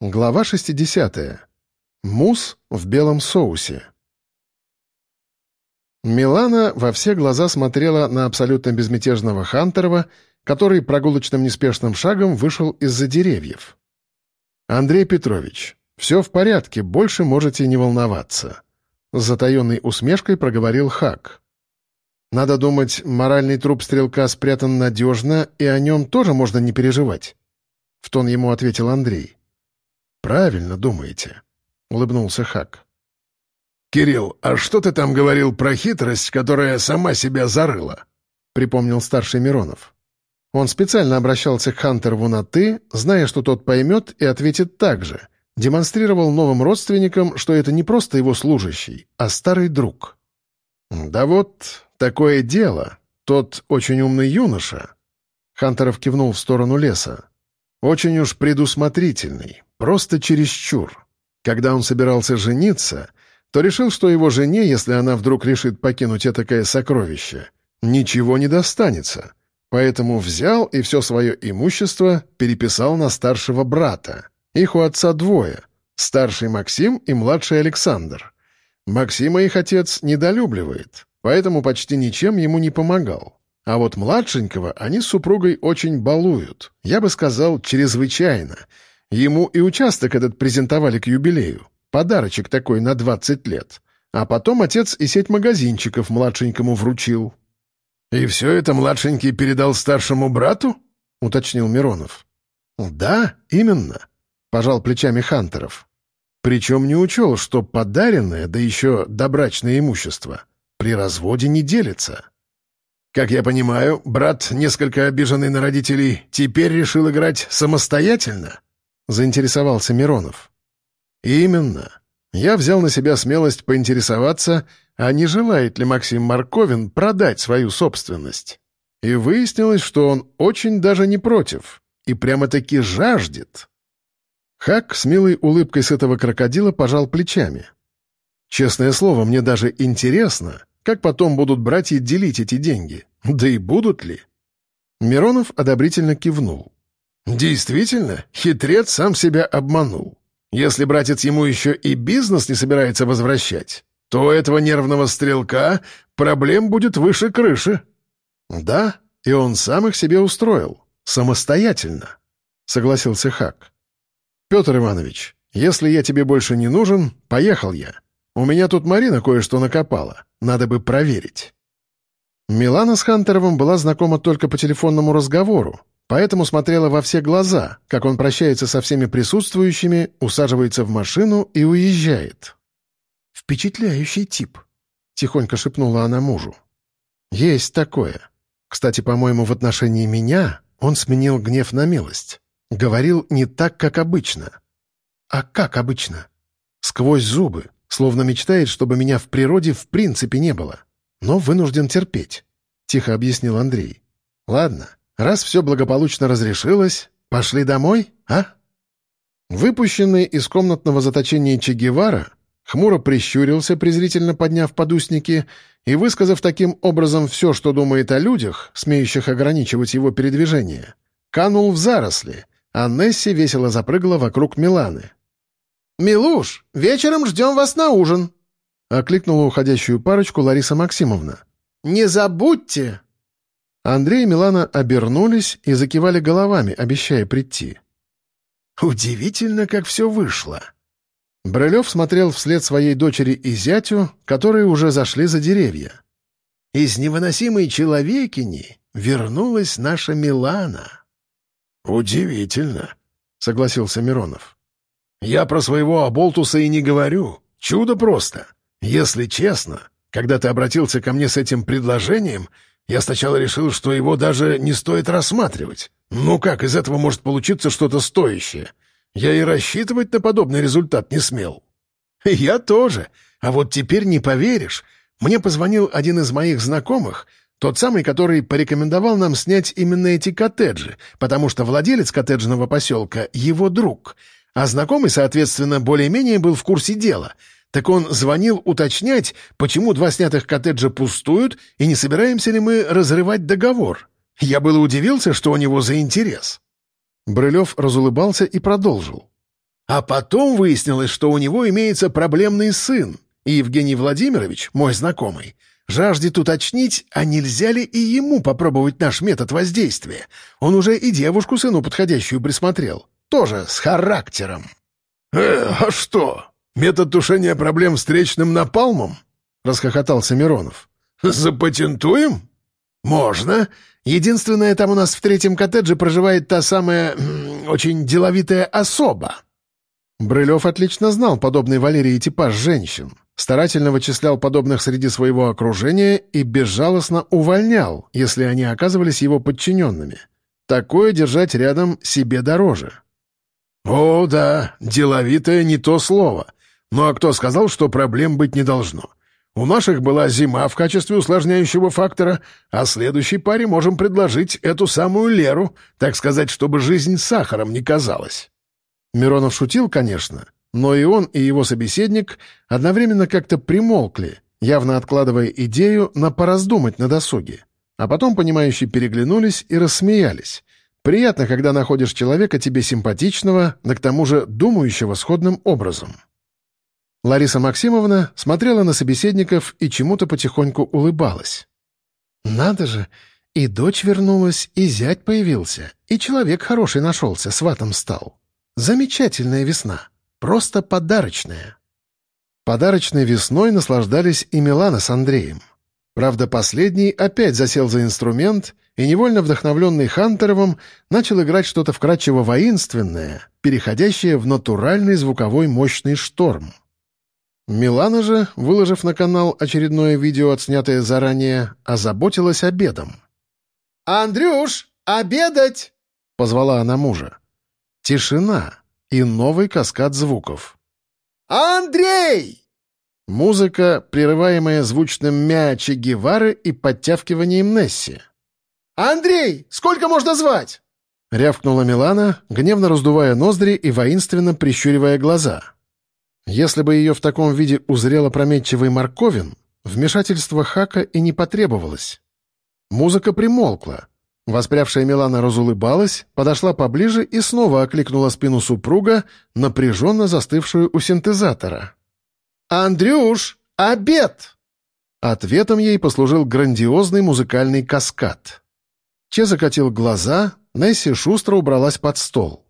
Глава 60. Мусс в белом соусе. Милана во все глаза смотрела на абсолютно безмятежного Хантерова, который прогулочным неспешным шагом вышел из-за деревьев. «Андрей Петрович, все в порядке, больше можете не волноваться», — с затаенной усмешкой проговорил Хак. «Надо думать, моральный труп стрелка спрятан надежно, и о нем тоже можно не переживать», — в тон ему ответил Андрей. «Правильно думаете», — улыбнулся Хак. «Кирилл, а что ты там говорил про хитрость, которая сама себя зарыла?» — припомнил старший Миронов. Он специально обращался к Хантерву на «ты», зная, что тот поймет и ответит так же. Демонстрировал новым родственникам, что это не просто его служащий, а старый друг. «Да вот, такое дело. Тот очень умный юноша». Хантеров кивнул в сторону леса. «Очень уж предусмотрительный. Просто чересчур. Когда он собирался жениться, то решил, что его жене, если она вдруг решит покинуть этакое сокровище, ничего не достанется. Поэтому взял и все свое имущество переписал на старшего брата. Их у отца двое — старший Максим и младший Александр. Максима их отец недолюбливает, поэтому почти ничем ему не помогал. А вот младшенького они с супругой очень балуют, я бы сказал, чрезвычайно — Ему и участок этот презентовали к юбилею. Подарочек такой на 20 лет. А потом отец и сеть магазинчиков младшенькому вручил. «И все это младшенький передал старшему брату?» — уточнил Миронов. «Да, именно», — пожал плечами Хантеров. Причем не учел, что подаренное, да еще добрачное имущество, при разводе не делится. Как я понимаю, брат, несколько обиженный на родителей, теперь решил играть самостоятельно? — заинтересовался Миронов. «Именно. Я взял на себя смелость поинтересоваться, а не желает ли Максим Марковин продать свою собственность. И выяснилось, что он очень даже не против и прямо-таки жаждет». Хак с милой улыбкой с этого крокодила пожал плечами. «Честное слово, мне даже интересно, как потом будут братья делить эти деньги. Да и будут ли?» Миронов одобрительно кивнул. Действительно, хитрец сам себя обманул. Если братец ему еще и бизнес не собирается возвращать, то у этого нервного стрелка проблем будет выше крыши. Да, и он сам их себе устроил. Самостоятельно, — согласился Хак. Петр Иванович, если я тебе больше не нужен, поехал я. У меня тут Марина кое-что накопала. Надо бы проверить. Милана с Хантеровым была знакома только по телефонному разговору, поэтому смотрела во все глаза, как он прощается со всеми присутствующими, усаживается в машину и уезжает. «Впечатляющий тип», — тихонько шепнула она мужу. «Есть такое. Кстати, по-моему, в отношении меня он сменил гнев на милость. Говорил не так, как обычно». «А как обычно?» «Сквозь зубы, словно мечтает, чтобы меня в природе в принципе не было. Но вынужден терпеть», — тихо объяснил Андрей. «Ладно, Раз все благополучно разрешилось, пошли домой, а?» Выпущенный из комнатного заточения Че Гевара хмуро прищурился, презрительно подняв подусники, и, высказав таким образом все, что думает о людях, смеющих ограничивать его передвижение, канул в заросли, а Несси весело запрыгала вокруг Миланы. «Милуш, вечером ждем вас на ужин!» — окликнула уходящую парочку Лариса Максимовна. «Не забудьте!» Андрей и Милана обернулись и закивали головами, обещая прийти. «Удивительно, как все вышло!» Брылев смотрел вслед своей дочери и зятю, которые уже зашли за деревья. «Из невыносимой человекини вернулась наша Милана». «Удивительно», — согласился Миронов. «Я про своего оболтуса и не говорю. Чудо просто. Если честно, когда ты обратился ко мне с этим предложением, я сначала решил, что его даже не стоит рассматривать. Ну как из этого может получиться что-то стоящее? Я и рассчитывать на подобный результат не смел. Я тоже. А вот теперь не поверишь. Мне позвонил один из моих знакомых, тот самый, который порекомендовал нам снять именно эти коттеджи, потому что владелец коттеджного поселка — его друг, а знакомый, соответственно, более-менее был в курсе дела — так он звонил уточнять, почему два снятых коттеджа пустуют и не собираемся ли мы разрывать договор. Я было удивился, что у него за интерес». Брылев разулыбался и продолжил. А потом выяснилось, что у него имеется проблемный сын, и Евгений Владимирович, мой знакомый, жаждет уточнить, а нельзя ли и ему попробовать наш метод воздействия. Он уже и девушку сыну подходящую присмотрел. Тоже с характером. «Э, а что? Метод тушения проблем встречным напалмом?» — расхохотался Миронов. «Запатентуем?» «Можно. Единственное, там у нас в третьем коттедже проживает та самая... очень деловитая особа». Брылев отлично знал подобный Валерии типаж женщин, старательно вычислял подобных среди своего окружения и безжалостно увольнял, если они оказывались его подчиненными. Такое держать рядом себе дороже. «О, да, деловитое не то слово. Ну а кто сказал, что проблем быть не должно? У наших была зима в качестве усложняющего фактора, а следующей паре можем предложить эту самую Леру, так сказать, чтобы жизнь сахаром не казалась». Миронов шутил, конечно, но и он, и его собеседник одновременно как-то примолкли, явно откладывая идею на пораздумать на досуге. А потом, понимающие, переглянулись и рассмеялись. Приятно, когда находишь человека тебе симпатичного, да к тому же думающего сходным образом. Лариса Максимовна смотрела на собеседников и чему-то потихоньку улыбалась. «Надо же! И дочь вернулась, и зять появился, и человек хороший нашелся, сватом стал. Замечательная весна. Просто подарочная. Подарочной весной наслаждались и Милана с Андреем. Правда, последний опять засел за инструмент и, невольно вдохновленный Хантеровым, начал играть что-то вкрадчиво воинственное, переходящее в натуральный звуковой мощный шторм. Милана же, выложив на канал очередное видео, отснятое заранее, озаботилась обедом. «Андрюш, обедать!» — позвала она мужа. Тишина и новый каскад звуков. «Андрей!» Музыка, прерываемая звучным мя Че Гевары и подтявкиванием Несси. «Андрей, сколько можно звать?» — рявкнула Милана, гневно раздувая ноздри и воинственно прищуривая глаза. Если бы ее в таком виде узрел опрометчивый Марковин, вмешательство Хака и не потребовалось. Музыка примолкла, Воспрявшая Милана разулыбалась, подошла поближе и снова окликнула спину супруга, напряженно застывшую у синтезатора. «Андрюш, обед!» Ответом ей послужил грандиозный музыкальный каскад. Че закатил глаза, Несси шустро убралась под стол.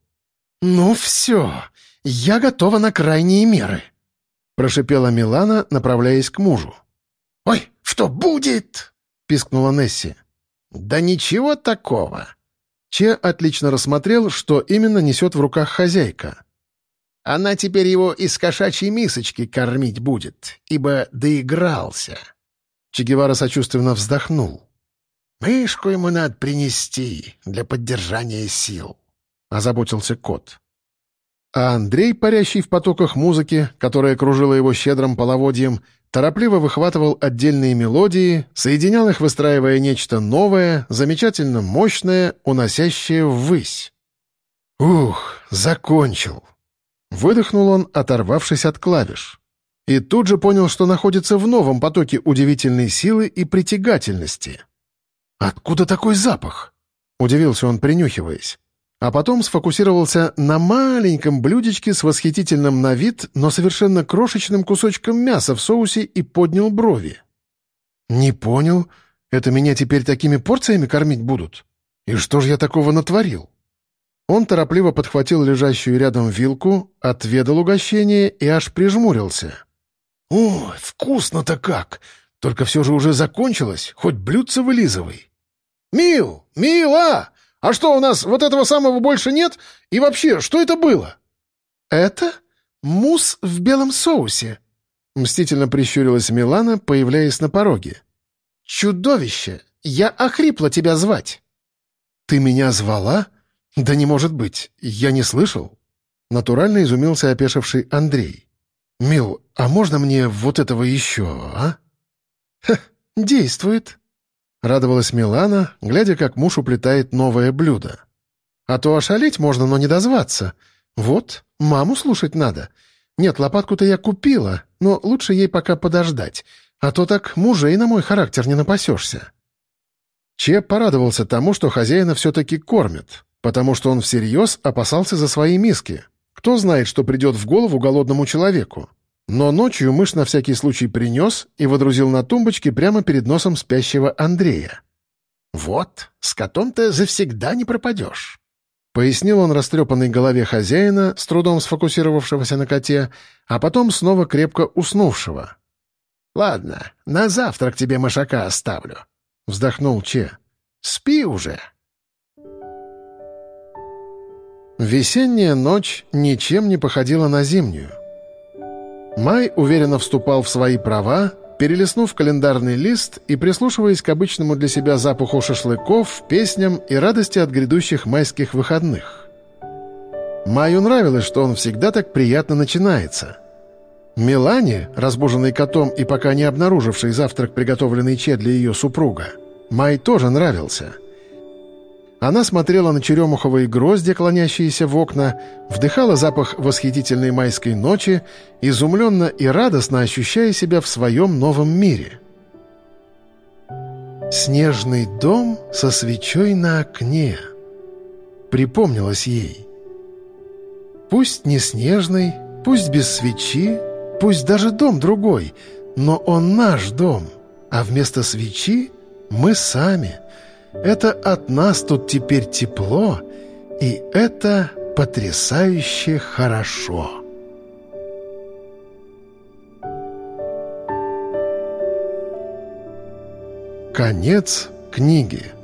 «Ну все, я готова на крайние меры», — прошипела Милана, направляясь к мужу. «Ой, что будет?» — пискнула Несси. «Да ничего такого». Че отлично рассмотрел, что именно несет в руках хозяйка. «Она теперь его из кошачьей мисочки кормить будет, ибо доигрался». Че Гевара сочувственно вздохнул. «Мышку ему надо принести для поддержания сил», — озаботился кот. А Андрей, парящий в потоках музыки, которая кружила его щедрым половодьем, торопливо выхватывал отдельные мелодии, соединял их, выстраивая нечто новое, замечательно мощное, уносящее ввысь. «Ух, закончил!» Выдохнул он, оторвавшись от клавиш. И тут же понял, что находится в новом потоке удивительной силы и притягательности. «Откуда такой запах?» — удивился он, принюхиваясь а потом сфокусировался на маленьком блюдечке с восхитительным на вид, но совершенно крошечным кусочком мяса в соусе и поднял брови. «Не понял. Это меня теперь такими порциями кормить будут? И что же я такого натворил?» Он торопливо подхватил лежащую рядом вилку, отведал угощение и аж прижмурился. «О, вкусно-то как! Только все же уже закончилось, хоть блюдце вылизывай!» «Мил! Мила! А что, у нас вот этого самого больше нет? И вообще, что это было?» «Это мусс в белом соусе», — мстительно прищурилась Милана, появляясь на пороге. «Чудовище! Я охрипла тебя звать!» «Ты меня звала? Да не может быть, я не слышал!» Натурально изумился опешивший Андрей. «Мил, а можно мне вот этого еще, а?» «Ха, действует!» — радовалась Милана, глядя, как муж уплетает новое блюдо. «А то ошалеть можно, но не дозваться. Вот, маму слушать надо. Нет, лопатку-то я купила, но лучше ей пока подождать, а то так мужей на мой характер не напасешься». Че порадовался тому, что хозяина все-таки кормят, потому что он всерьез опасался за свои миски. Кто знает, что придет в голову голодному человеку? Но ночью мышь на всякий случай принес и водрузил на тумбочке прямо перед носом спящего Андрея. «Вот, с котом-то завсегда не пропадешь», — пояснил он растрепанной голове хозяина, с трудом сфокусировавшегося на коте, а потом снова крепко уснувшего. «Ладно, на завтрак тебе мышака оставлю», — вздохнул Че. «Спи уже». Весенняя ночь ничем не походила на зимнюю. Май уверенно вступал в свои права, перелистнув календарный лист и прислушиваясь к обычному для себя запаху шашлыков, песням и радости от грядущих майских выходных. Маю нравилось, что он всегда так приятно начинается. Милане, разбуженной котом и пока не обнаружившей завтрак, приготовленный Че для ее супруга, Май тоже нравился — она смотрела на черемуховые грозди, клонящиеся в окна, вдыхала запах восхитительной майской ночи, изумленно и радостно ощущая себя в своем новом мире. «Снежный дом со свечой на окне», — припомнилось ей. «Пусть не снежный, пусть без свечи, пусть даже дом другой, но он наш дом, а вместо свечи мы сами». Это от нас тут теперь тепло, и это потрясающе хорошо. Конец книги.